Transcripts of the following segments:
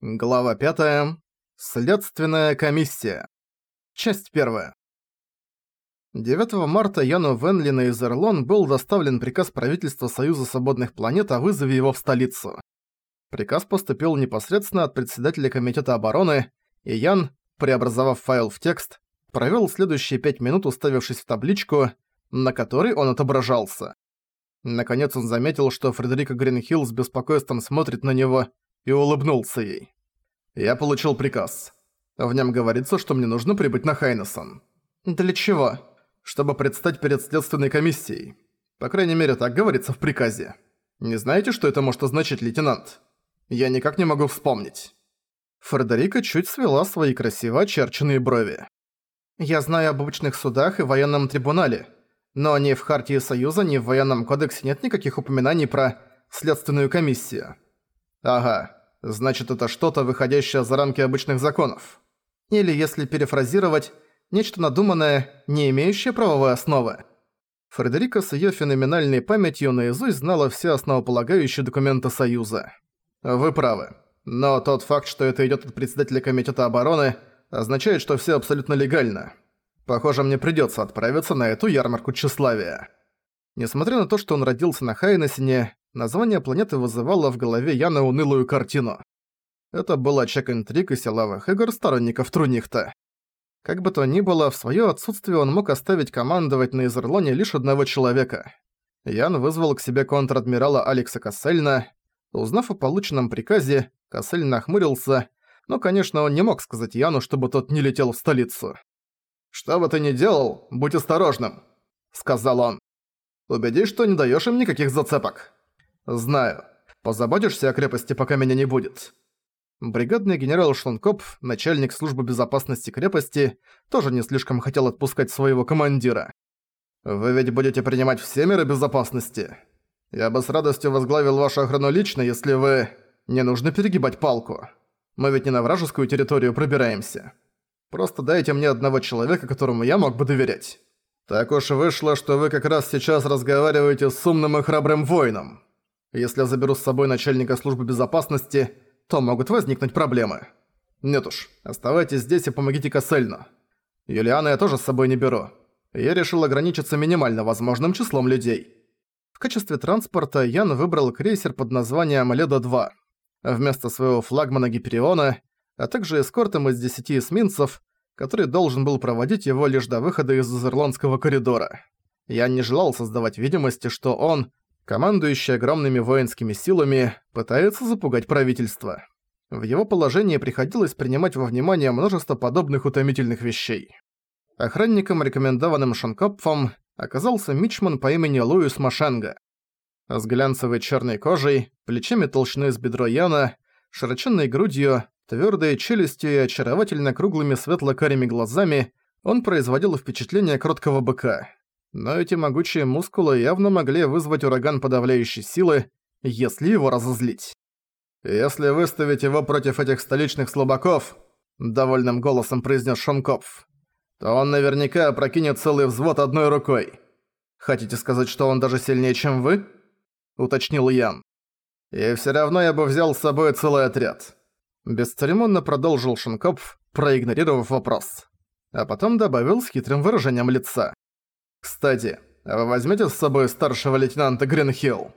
Глава 5. Следственная комиссия. Часть 1. 9 марта Яну Венлина из Эрлон был доставлен приказ правительства Союза Свободных Планет о вызове его в столицу. Приказ поступил непосредственно от председателя Комитета обороны, и Ян, преобразовав файл в текст, провёл следующие пять минут, уставившись в табличку, на которой он отображался. Наконец он заметил, что Фредерика Гринхилл с беспокойством смотрит на него и улыбнулся ей. «Я получил приказ. В нем говорится, что мне нужно прибыть на Хайнесон». «Для чего?» «Чтобы предстать перед следственной комиссией. По крайней мере, так говорится в приказе. Не знаете, что это может означать, лейтенант? Я никак не могу вспомнить». Фредерика чуть свела свои красиво очерченные брови. «Я знаю об обычных судах и военном трибунале, но ни в Хартии Союза, ни в военном кодексе нет никаких упоминаний про следственную комиссию». «Ага, значит это что-то, выходящее за рамки обычных законов. Или, если перефразировать, нечто надуманное, не имеющее правовой основы. Фредерика с её феноменальной памятью наизусть знала все основополагающие документы Союза. Вы правы. Но тот факт, что это идёт от председателя Комитета обороны, означает, что все абсолютно легально. Похоже, мне придётся отправиться на эту ярмарку тщеславия. Несмотря на то, что он родился на Хайнесене, название планеты вызывало в голове Яна унылую картину. Это был очаг интриг и силовых игр сторонников Трунихта. Как бы то ни было, в своё отсутствие он мог оставить командовать на Изерлоне лишь одного человека. Ян вызвал к себе контр-адмирала Алекса Кассельна. Узнав о полученном приказе, Кассель нахмурился, но, конечно, он не мог сказать Яну, чтобы тот не летел в столицу. «Что бы ты ни делал, будь осторожным», — сказал он. «Убедись, что не даёшь им никаких зацепок». «Знаю. Позаботишься о крепости, пока меня не будет». Бригадный генерал Шланкопф, начальник службы безопасности крепости, тоже не слишком хотел отпускать своего командира. «Вы ведь будете принимать все меры безопасности? Я бы с радостью возглавил вашу охрану лично, если вы... Не нужно перегибать палку. Мы ведь не на вражескую территорию пробираемся. Просто дайте мне одного человека, которому я мог бы доверять. Так уж вышло, что вы как раз сейчас разговариваете с умным и храбрым воином». Если я заберу с собой начальника службы безопасности, то могут возникнуть проблемы. Нет уж, оставайтесь здесь и помогите Кассельну. Юлиана я тоже с собой не беру. Я решил ограничиться минимально возможным числом людей. В качестве транспорта Ян выбрал крейсер под названием Леда-2. Вместо своего флагмана Гипериона, а также эскортом из 10 эсминцев, который должен был проводить его лишь до выхода из Изерландского коридора. Я не желал создавать видимости, что он командующий огромными воинскими силами, пытается запугать правительство. В его положении приходилось принимать во внимание множество подобных утомительных вещей. Охранником, рекомендованным Шанкопфом, оказался мичман по имени Луис Машенга. С глянцевой черной кожей, плечами толщиной с бедро Яна, широченной грудью, твердой челюстью и очаровательно круглыми светло-карими глазами он производил впечатление кроткого быка но эти могучие мускулы явно могли вызвать ураган подавляющей силы, если его разозлить. «Если выставить его против этих столичных слабаков», — довольным голосом произнес Шонкопф, «то он наверняка опрокинет целый взвод одной рукой. Хотите сказать, что он даже сильнее, чем вы?» — уточнил Ян. «И всё равно я бы взял с собой целый отряд». Бесцеремонно продолжил Шонкопф, проигнорировав вопрос. А потом добавил с хитрым выражением лица. Кстати, вы возьмете с собой старшего лейтенанта Гринхилл?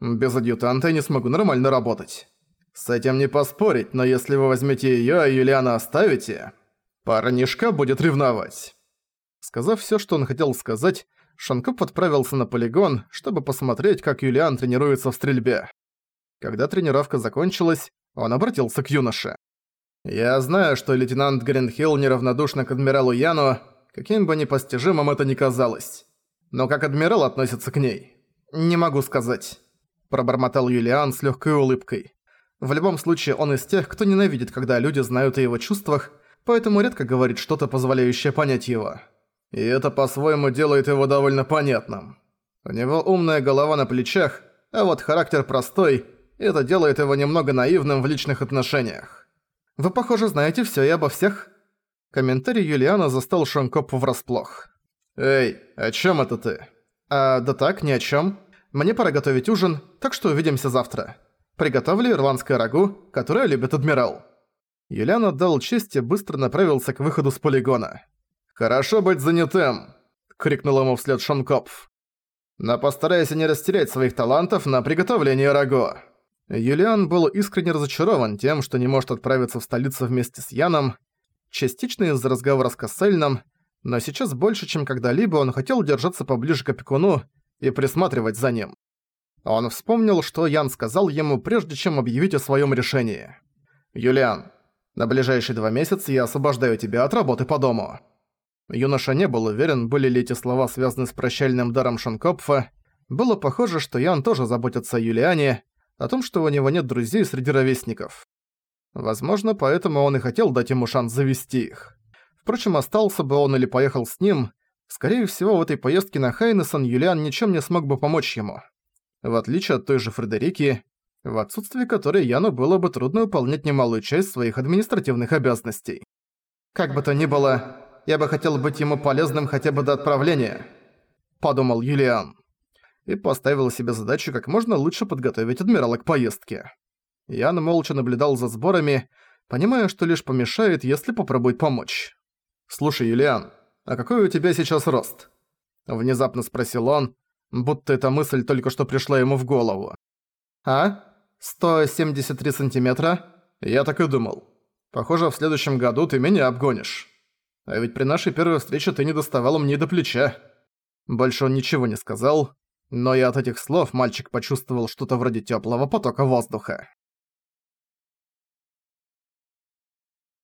Без адъютанта я не смогу нормально работать. С этим не поспорить, но если вы возьмете её, а Юлиана оставите, парнишка будет ревновать. Сказав всё, что он хотел сказать, Шанкоп отправился на полигон, чтобы посмотреть, как Юлиан тренируется в стрельбе. Когда тренировка закончилась, он обратился к юноше. «Я знаю, что лейтенант Гринхилл неравнодушна к адмиралу Яну, каким бы непостижимым это ни казалось. Но как адмирал относится к ней? Не могу сказать. Пробормотал Юлиан с легкой улыбкой. В любом случае, он из тех, кто ненавидит, когда люди знают о его чувствах, поэтому редко говорит что-то, позволяющее понять его. И это по-своему делает его довольно понятным. У него умная голова на плечах, а вот характер простой, и это делает его немного наивным в личных отношениях. Вы, похоже, знаете всё и обо всех. Комментарий Юлиана застал Шанкопа врасплох. «Эй, о чем это ты?» «А, да так, ни о чем. Мне пора готовить ужин, так что увидимся завтра. Приготовили ирландское рагу, которое любит адмирал». Юлиан отдал честь и быстро направился к выходу с полигона. «Хорошо быть занятым!» — крикнул ему вслед Шонкопф. «Но постарайся не растерять своих талантов на приготовление рагу». Юлиан был искренне разочарован тем, что не может отправиться в столицу вместе с Яном, частично из-за разговора с Кассельном, но сейчас больше, чем когда-либо, он хотел держаться поближе к опекуну и присматривать за ним. Он вспомнил, что Ян сказал ему, прежде чем объявить о своем решении. «Юлиан, на ближайшие два месяца я освобождаю тебя от работы по дому». Юноша не был уверен, были ли эти слова связаны с прощальным даром Шанкопфа. Было похоже, что Ян тоже заботится о Юлиане, о том, что у него нет друзей среди ровесников. Возможно, поэтому он и хотел дать ему шанс завести их. Впрочем, остался бы он или поехал с ним, скорее всего, в этой поездке на Хайнесон Юлиан ничем не смог бы помочь ему. В отличие от той же Фредерики, в отсутствие которой Яну было бы трудно выполнять немалую часть своих административных обязанностей. «Как бы то ни было, я бы хотел быть ему полезным хотя бы до отправления», — подумал Юлиан и поставил себе задачу как можно лучше подготовить адмирала к поездке. Ян молча наблюдал за сборами, понимая, что лишь помешает, если попробует помочь. «Слушай, Юлиан, а какой у тебя сейчас рост?» Внезапно спросил он, будто эта мысль только что пришла ему в голову. «А? 173 сантиметра?» «Я так и думал. Похоже, в следующем году ты меня обгонишь. А ведь при нашей первой встрече ты не доставал мне до плеча». Больше он ничего не сказал, но и от этих слов мальчик почувствовал что-то вроде тёплого потока воздуха.